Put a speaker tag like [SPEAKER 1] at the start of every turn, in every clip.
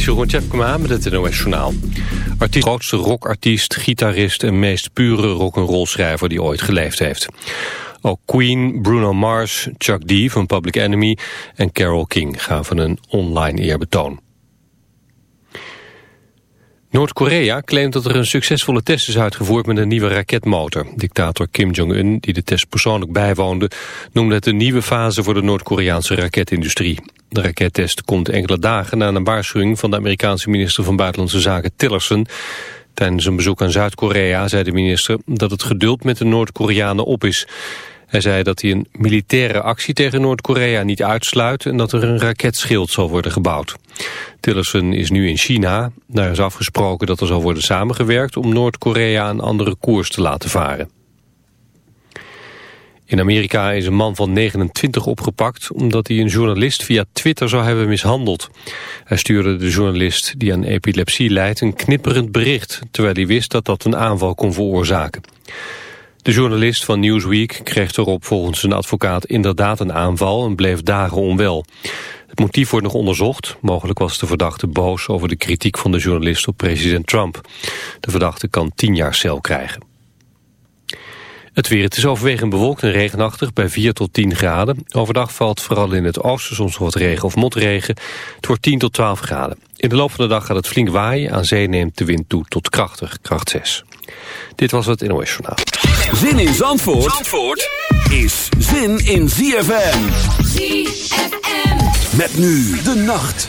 [SPEAKER 1] is Jeroen Tjepkema met het NOS Journaal. Artiest, grootste rockartiest, gitarist en meest pure rock'n'roll schrijver die ooit geleefd heeft. Ook Queen, Bruno Mars, Chuck D van Public Enemy en Carole King gaven een online eerbetoon. Noord-Korea claimt dat er een succesvolle test is uitgevoerd met een nieuwe raketmotor. Dictator Kim Jong-un, die de test persoonlijk bijwoonde, noemde het een nieuwe fase voor de Noord-Koreaanse raketindustrie. De rakettest komt enkele dagen na een waarschuwing van de Amerikaanse minister van Buitenlandse Zaken Tillerson. Tijdens een bezoek aan Zuid-Korea zei de minister dat het geduld met de Noord-Koreanen op is. Hij zei dat hij een militaire actie tegen Noord-Korea niet uitsluit... en dat er een raketschild zal worden gebouwd. Tillerson is nu in China. Daar is afgesproken dat er zal worden samengewerkt... om Noord-Korea een andere koers te laten varen. In Amerika is een man van 29 opgepakt... omdat hij een journalist via Twitter zou hebben mishandeld. Hij stuurde de journalist die aan epilepsie leidt... een knipperend bericht... terwijl hij wist dat dat een aanval kon veroorzaken. De journalist van Newsweek kreeg erop volgens zijn advocaat inderdaad een aanval en bleef dagen onwel. Het motief wordt nog onderzocht. Mogelijk was de verdachte boos over de kritiek van de journalist op president Trump. De verdachte kan tien jaar cel krijgen. Het weer, het is overwegend bewolkt en regenachtig bij 4 tot 10 graden. Overdag valt vooral in het oosten soms wat regen of motregen. Het wordt 10 tot 12 graden. In de loop van de dag gaat het flink waaien. Aan zee neemt de wind toe tot krachtig, kracht 6. Dit was het NOS Journaal.
[SPEAKER 2] Zin in Zandvoort, Zandvoort is zin in ZFM. ZFM. Met nu de nacht.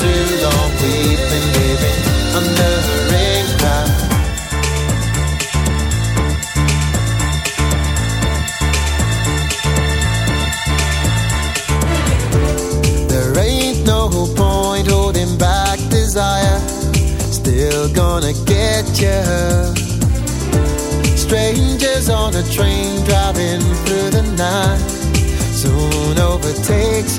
[SPEAKER 3] too long, we've been. There ain't no point holding back desire, still gonna get you. Strangers on a train driving through the night soon overtakes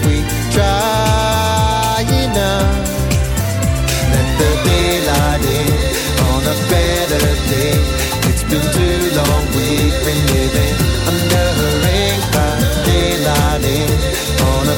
[SPEAKER 3] on a better day. It's been too long, we've been living under a rain till Daylighting on a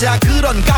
[SPEAKER 4] 여자 그런 감